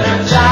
Yeah.